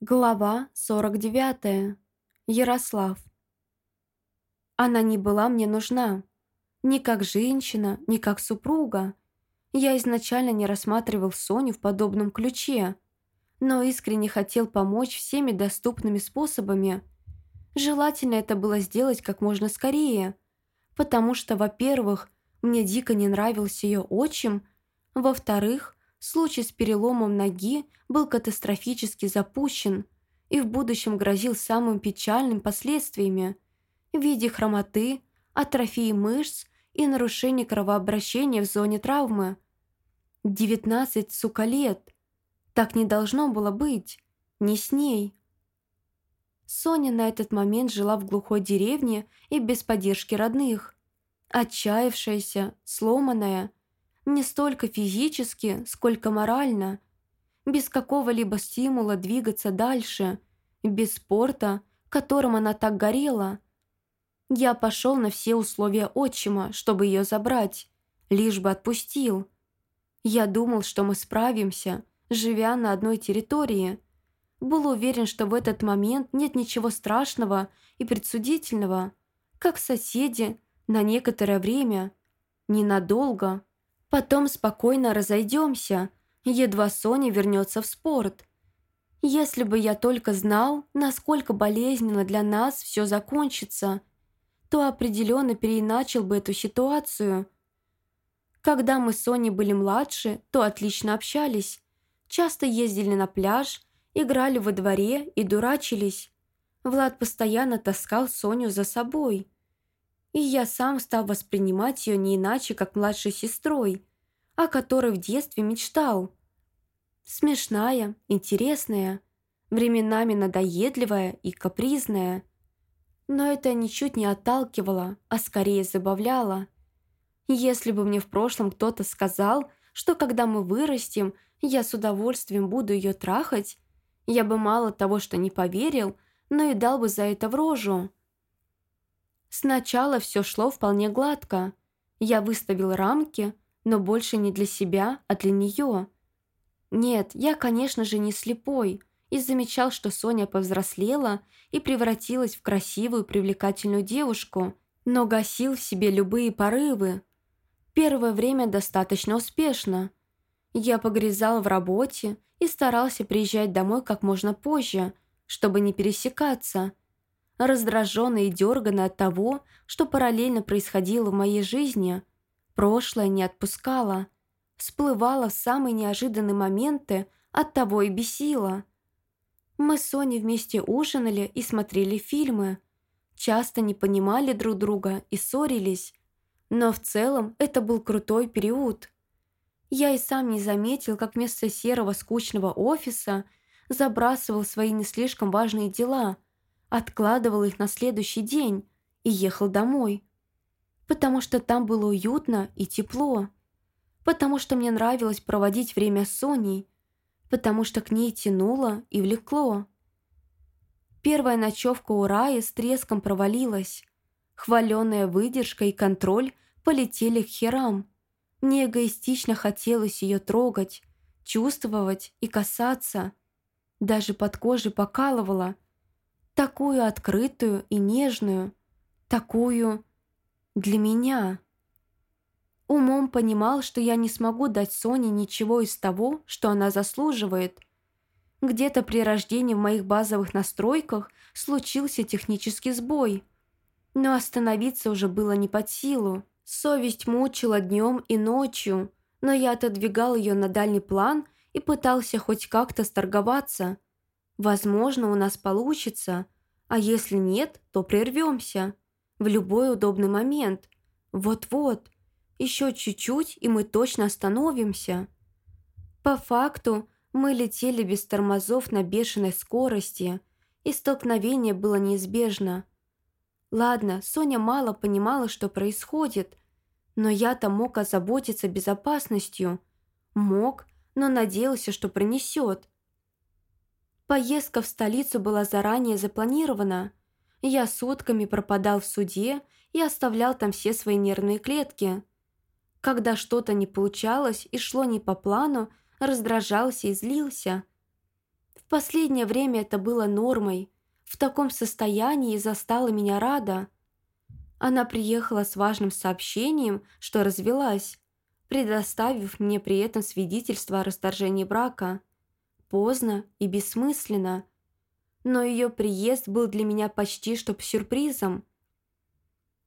Глава 49. Ярослав. Она не была мне нужна. Ни как женщина, ни как супруга. Я изначально не рассматривал Соню в подобном ключе, но искренне хотел помочь всеми доступными способами. Желательно это было сделать как можно скорее, потому что, во-первых, мне дико не нравился ее отчим, во-вторых, Случай с переломом ноги был катастрофически запущен и в будущем грозил самым печальным последствиями в виде хромоты, атрофии мышц и нарушения кровообращения в зоне травмы. 19, сука, лет. Так не должно было быть. Не с ней. Соня на этот момент жила в глухой деревне и без поддержки родных. Отчаявшаяся, сломанная – не столько физически, сколько морально, без какого-либо стимула двигаться дальше, без спорта, которым она так горела. Я пошел на все условия отчима, чтобы ее забрать, лишь бы отпустил. Я думал, что мы справимся, живя на одной территории. Был уверен, что в этот момент нет ничего страшного и предсудительного, как соседи на некоторое время, ненадолго. Потом спокойно разойдемся, едва Соня вернется в спорт. Если бы я только знал, насколько болезненно для нас все закончится, то определенно переиначил бы эту ситуацию. Когда мы с Соней были младше, то отлично общались, часто ездили на пляж, играли во дворе и дурачились. Влад постоянно таскал Соню за собой – и я сам стал воспринимать ее не иначе, как младшей сестрой, о которой в детстве мечтал. Смешная, интересная, временами надоедливая и капризная. Но это ничуть не отталкивало, а скорее забавляло. Если бы мне в прошлом кто-то сказал, что когда мы вырастем, я с удовольствием буду ее трахать, я бы мало того, что не поверил, но и дал бы за это в рожу. Сначала все шло вполне гладко. Я выставил рамки, но больше не для себя, а для нее. Нет, я, конечно же, не слепой и замечал, что Соня повзрослела и превратилась в красивую, привлекательную девушку, но гасил в себе любые порывы. Первое время достаточно успешно. Я погрязал в работе и старался приезжать домой как можно позже, чтобы не пересекаться – раздраженная и дерганная от того, что параллельно происходило в моей жизни. Прошлое не отпускало, всплывало в самые неожиданные моменты, от того и бесило. Мы с Соней вместе ужинали и смотрели фильмы, часто не понимали друг друга и ссорились, но в целом это был крутой период. Я и сам не заметил, как вместо серого скучного офиса забрасывал свои не слишком важные дела – откладывал их на следующий день и ехал домой. Потому что там было уютно и тепло. Потому что мне нравилось проводить время с Соней. Потому что к ней тянуло и влекло. Первая ночевка у Раи с треском провалилась. Хваленная выдержка и контроль полетели к херам. Мне эгоистично хотелось ее трогать, чувствовать и касаться. Даже под кожей покалывало – такую открытую и нежную, такую для меня. Умом понимал, что я не смогу дать Соне ничего из того, что она заслуживает. Где-то при рождении в моих базовых настройках случился технический сбой. Но остановиться уже было не под силу. Совесть мучила днем и ночью, но я отодвигал ее на дальний план и пытался хоть как-то сторговаться – Возможно, у нас получится, а если нет, то прервемся. В любой удобный момент. Вот-вот. Еще чуть-чуть, и мы точно остановимся. По факту, мы летели без тормозов на бешеной скорости, и столкновение было неизбежно. Ладно, Соня мало понимала, что происходит, но я-то мог озаботиться безопасностью. Мог, но надеялся, что принесет. Поездка в столицу была заранее запланирована. Я сутками пропадал в суде и оставлял там все свои нервные клетки. Когда что-то не получалось и шло не по плану, раздражался и злился. В последнее время это было нормой. В таком состоянии застала меня Рада. Она приехала с важным сообщением, что развелась, предоставив мне при этом свидетельство о расторжении брака. Поздно и бессмысленно. Но ее приезд был для меня почти что сюрпризом.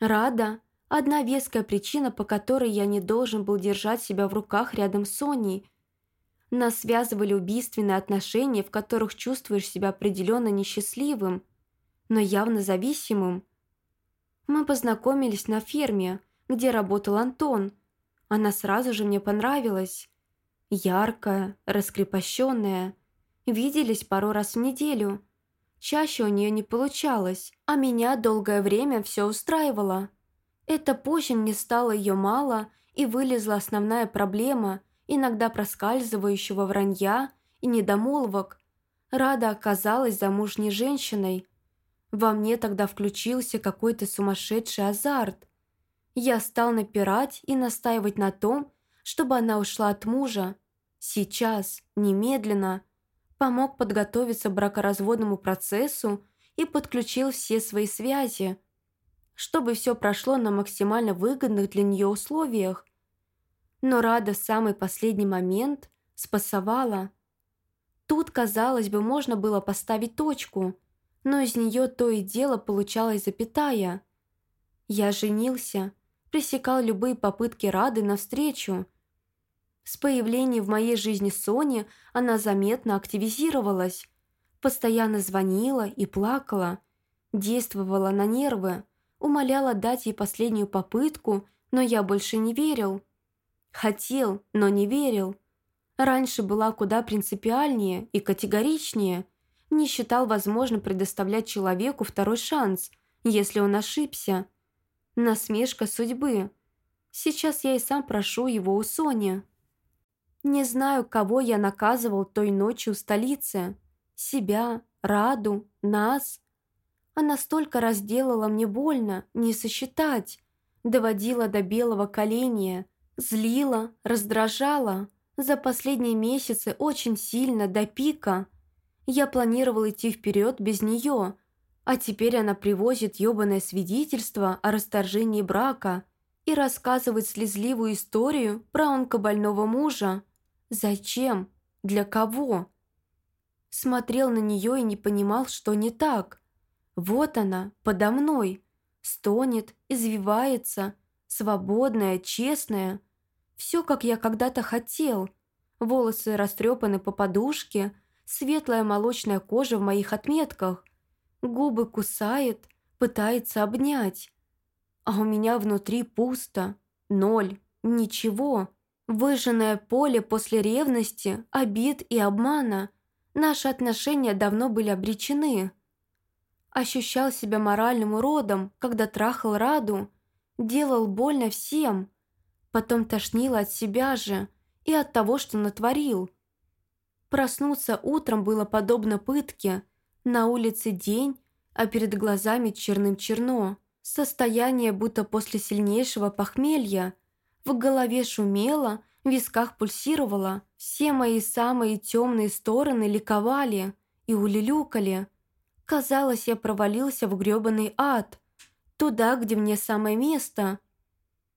Рада – одна веская причина, по которой я не должен был держать себя в руках рядом с Соней. Нас связывали убийственные отношения, в которых чувствуешь себя определенно несчастливым, но явно зависимым. Мы познакомились на ферме, где работал Антон. Она сразу же мне понравилась. Яркая, раскрепощенная. Виделись пару раз в неделю – Чаще у нее не получалось, а меня долгое время все устраивало. Это позже мне стало ее мало, и вылезла основная проблема, иногда проскальзывающего вранья и недомолвок. Рада оказалась замужней женщиной. Во мне тогда включился какой-то сумасшедший азарт. Я стал напирать и настаивать на том, чтобы она ушла от мужа. Сейчас, немедленно – помог подготовиться к бракоразводному процессу и подключил все свои связи, чтобы все прошло на максимально выгодных для нее условиях. Но Рада в самый последний момент спасовала. Тут, казалось бы, можно было поставить точку, но из нее то и дело получалась запятая. Я женился, пресекал любые попытки Рады навстречу – с появлением в моей жизни Сони она заметно активизировалась. Постоянно звонила и плакала. Действовала на нервы. Умоляла дать ей последнюю попытку, но я больше не верил. Хотел, но не верил. Раньше была куда принципиальнее и категоричнее. Не считал возможным предоставлять человеку второй шанс, если он ошибся. Насмешка судьбы. Сейчас я и сам прошу его у Сони. Не знаю, кого я наказывал той ночью в столице. Себя, Раду, нас. Она столько раз делала мне больно, не сосчитать. Доводила до белого коленя, злила, раздражала. За последние месяцы очень сильно, до пика. Я планировал идти вперед без нее, а теперь она привозит ёбаное свидетельство о расторжении брака и рассказывает слезливую историю про онкобольного мужа. Зачем? Для кого? Смотрел на нее и не понимал, что не так. Вот она, подо мной. Стонет, извивается, свободная, честная. Все, как я когда-то хотел. Волосы растрепаны по подушке, светлая молочная кожа в моих отметках. Губы кусает, пытается обнять. А у меня внутри пусто, ноль, ничего. Выжженное поле после ревности, обид и обмана. Наши отношения давно были обречены. Ощущал себя моральным уродом, когда трахал Раду. Делал больно всем. Потом тошнило от себя же и от того, что натворил. Проснуться утром было подобно пытке. На улице день, а перед глазами черным черно. Состояние будто после сильнейшего похмелья – в голове шумело, в висках пульсировало, все мои самые темные стороны ликовали и улюлюкали. Казалось, я провалился в грёбаный ад, туда, где мне самое место.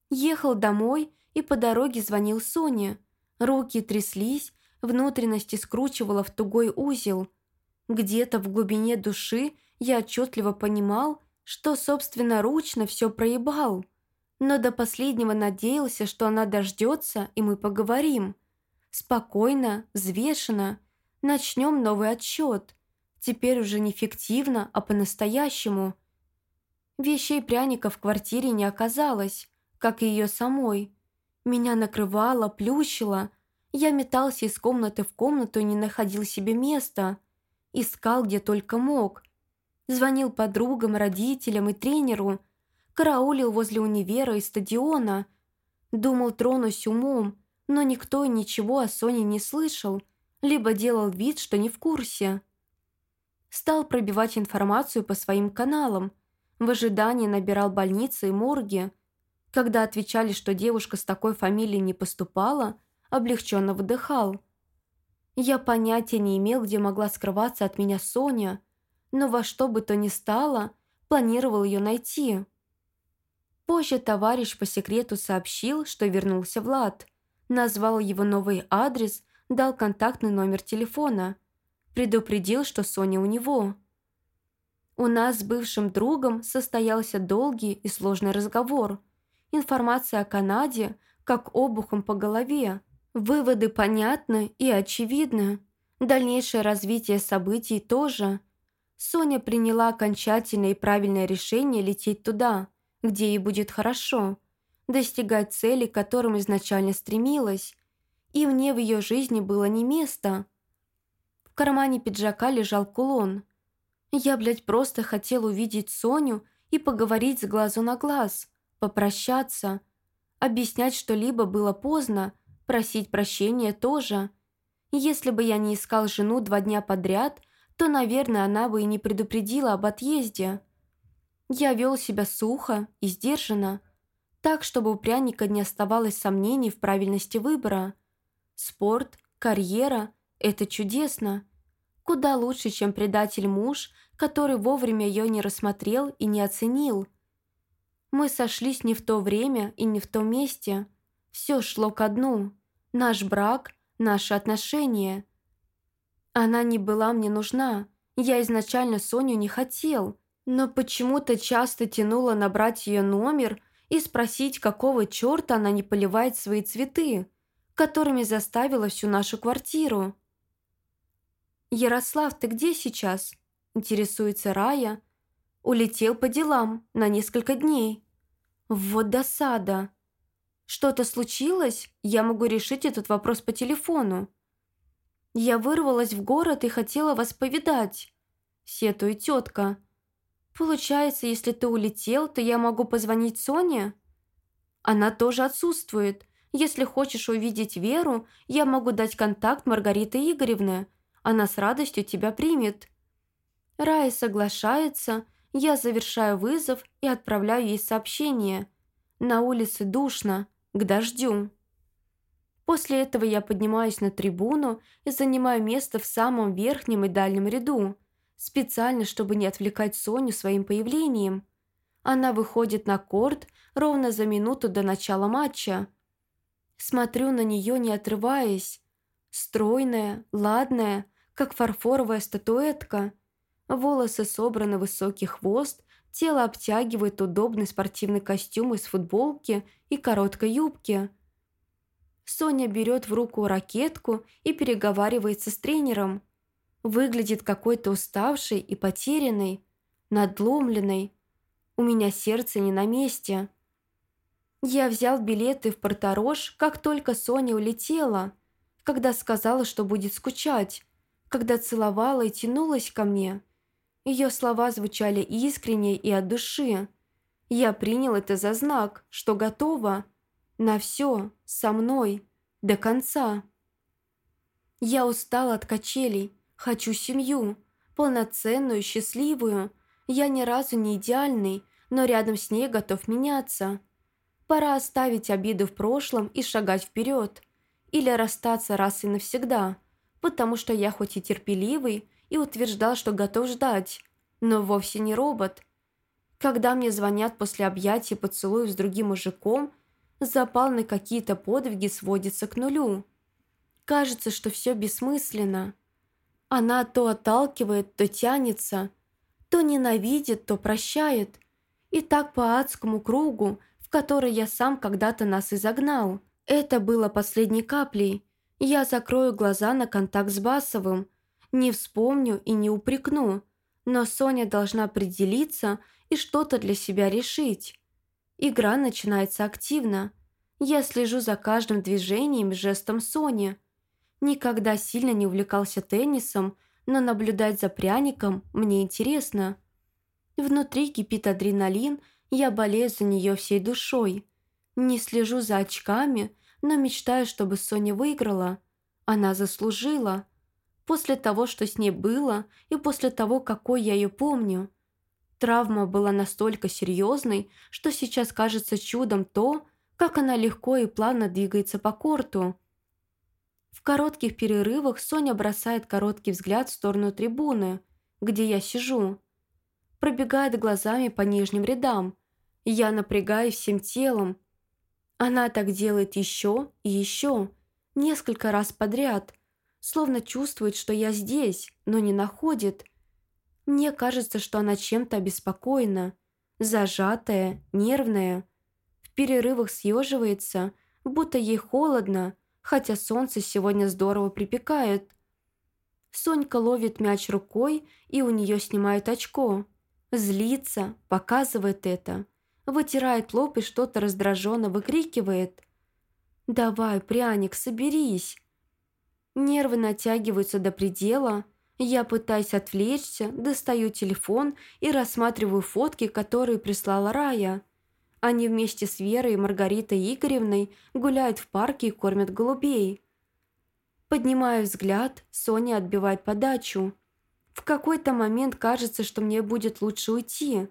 Ехал домой и по дороге звонил Соне. Руки тряслись, внутренности скручивало в тугой узел. Где-то в глубине души я отчетливо понимал, что собственноручно все проебал но до последнего надеялся, что она дождется, и мы поговорим. Спокойно, взвешенно. Начнем новый отсчет. Теперь уже не фиктивно, а по-настоящему. Вещей пряника в квартире не оказалось, как и ее самой. Меня накрывало, плющило. Я метался из комнаты в комнату и не находил себе места. Искал, где только мог. Звонил подругам, родителям и тренеру – караулил возле универа и стадиона. Думал, тронусь умом, но никто ничего о Соне не слышал, либо делал вид, что не в курсе. Стал пробивать информацию по своим каналам, в ожидании набирал больницы и морги. Когда отвечали, что девушка с такой фамилией не поступала, облегченно выдыхал. Я понятия не имел, где могла скрываться от меня Соня, но во что бы то ни стало, планировал ее найти. Позже товарищ по секрету сообщил, что вернулся Влад, назвал его новый адрес, дал контактный номер телефона, предупредил, что Соня у него. У нас с бывшим другом состоялся долгий и сложный разговор. Информация о Канаде как обухом по голове. Выводы понятны и очевидны. Дальнейшее развитие событий тоже. Соня приняла окончательное и правильное решение лететь туда, где ей будет хорошо, достигать цели, к которым изначально стремилась. И мне в ее жизни было не место. В кармане пиджака лежал кулон. Я, блядь, просто хотел увидеть Соню и поговорить с глазу на глаз, попрощаться. Объяснять что-либо было поздно, просить прощения тоже. Если бы я не искал жену два дня подряд, то, наверное, она бы и не предупредила об отъезде. Я вел себя сухо и сдержанно, так, чтобы у пряника не оставалось сомнений в правильности выбора. Спорт, карьера – это чудесно. Куда лучше, чем предатель-муж, который вовремя ее не рассмотрел и не оценил. Мы сошлись не в то время и не в том месте. Все шло ко дну. Наш брак, наши отношения. Она не была мне нужна. Я изначально Соню не хотел. Но почему-то часто тянуло набрать ее номер и спросить, какого черта она не поливает свои цветы, которыми заставила всю нашу квартиру. «Ярослав, ты где сейчас?» – интересуется Рая. «Улетел по делам на несколько дней». «Вот досада!» «Что-то случилось? Я могу решить этот вопрос по телефону». «Я вырвалась в город и хотела вас повидать», – сетует тетка. «Получается, если ты улетел, то я могу позвонить Соне?» «Она тоже отсутствует. Если хочешь увидеть Веру, я могу дать контакт Маргариты Игоревны. Она с радостью тебя примет». Рая соглашается, я завершаю вызов и отправляю ей сообщение. На улице душно, к дождю. После этого я поднимаюсь на трибуну и занимаю место в самом верхнем и дальнем ряду, специально, чтобы не отвлекать Соню своим появлением. Она выходит на корт ровно за минуту до начала матча. Смотрю на нее, не отрываясь. Стройная, ладная, как фарфоровая статуэтка. Волосы собраны в высокий хвост, тело обтягивает удобный спортивный костюм из футболки и короткой юбки. Соня берет в руку ракетку и переговаривается с тренером. Выглядит какой-то уставшей и потерянной, надломленной. У меня сердце не на месте. Я взял билеты в Порторож, как только Соня улетела, когда сказала, что будет скучать, когда целовала и тянулась ко мне. Ее слова звучали искренне и от души. Я принял это за знак, что готова на все со мной до конца. Я устал от качелей, хочу семью, полноценную, счастливую. Я ни разу не идеальный, но рядом с ней готов меняться. Пора оставить обиды в прошлом и шагать вперед. Или расстаться раз и навсегда, потому что я хоть и терпеливый, и утверждал, что готов ждать, но вовсе не робот. Когда мне звонят после объятия поцелуев с другим мужиком, запал на какие-то подвиги сводится к нулю. Кажется, что все бессмысленно. Она то отталкивает, то тянется, то ненавидит, то прощает. И так по адскому кругу, в который я сам когда-то нас изогнал. Это было последней каплей. Я закрою глаза на контакт с Басовым, не вспомню и не упрекну, но Соня должна определиться и что-то для себя решить. Игра начинается активно. Я слежу за каждым движением и жестом Сони. Никогда сильно не увлекался теннисом, но наблюдать за пряником мне интересно. Внутри кипит адреналин, я болею за нее всей душой. Не слежу за очками, но мечтаю, чтобы Соня выиграла. Она заслужила после того, что с ней было, и после того, какой я ее помню. Травма была настолько серьезной, что сейчас кажется чудом то, как она легко и плавно двигается по корту. В коротких перерывах Соня бросает короткий взгляд в сторону трибуны, где я сижу. Пробегает глазами по нижним рядам. Я напрягаюсь всем телом. Она так делает еще и еще, несколько раз подряд, словно чувствует, что я здесь, но не находит. Мне кажется, что она чем-то обеспокоена, зажатая, нервная. В перерывах съеживается, будто ей холодно, хотя солнце сегодня здорово припекает. Сонька ловит мяч рукой, и у нее снимают очко. Злится, показывает это. Вытирает лоб и что-то раздраженно выкрикивает. «Давай, пряник, соберись!» Нервы натягиваются до предела. Я пытаюсь отвлечься, достаю телефон и рассматриваю фотки, которые прислала Рая. Они вместе с Верой Маргаритой Игоревной гуляют в парке и кормят голубей. Поднимаю взгляд, Соня отбивает подачу. В какой-то момент кажется, что мне будет лучше уйти.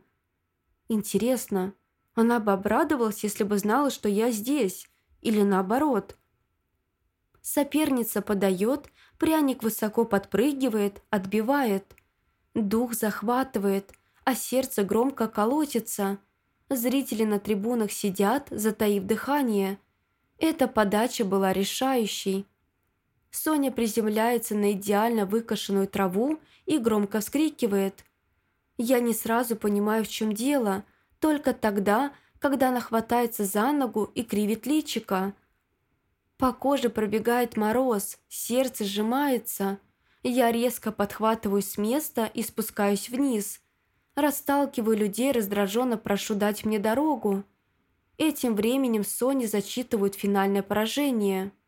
Интересно, она бы обрадовалась, если бы знала, что я здесь, или наоборот. Соперница подает, пряник высоко подпрыгивает, отбивает. Дух захватывает, а сердце громко колотится – Зрители на трибунах сидят, затаив дыхание. Эта подача была решающей. Соня приземляется на идеально выкошенную траву и громко вскрикивает. Я не сразу понимаю, в чем дело, только тогда, когда она хватается за ногу и кривит личика. По коже пробегает мороз, сердце сжимается. Я резко подхватываю с места и спускаюсь вниз – Расталкиваю людей, раздраженно прошу дать мне дорогу. Этим временем Сони зачитывают финальное поражение –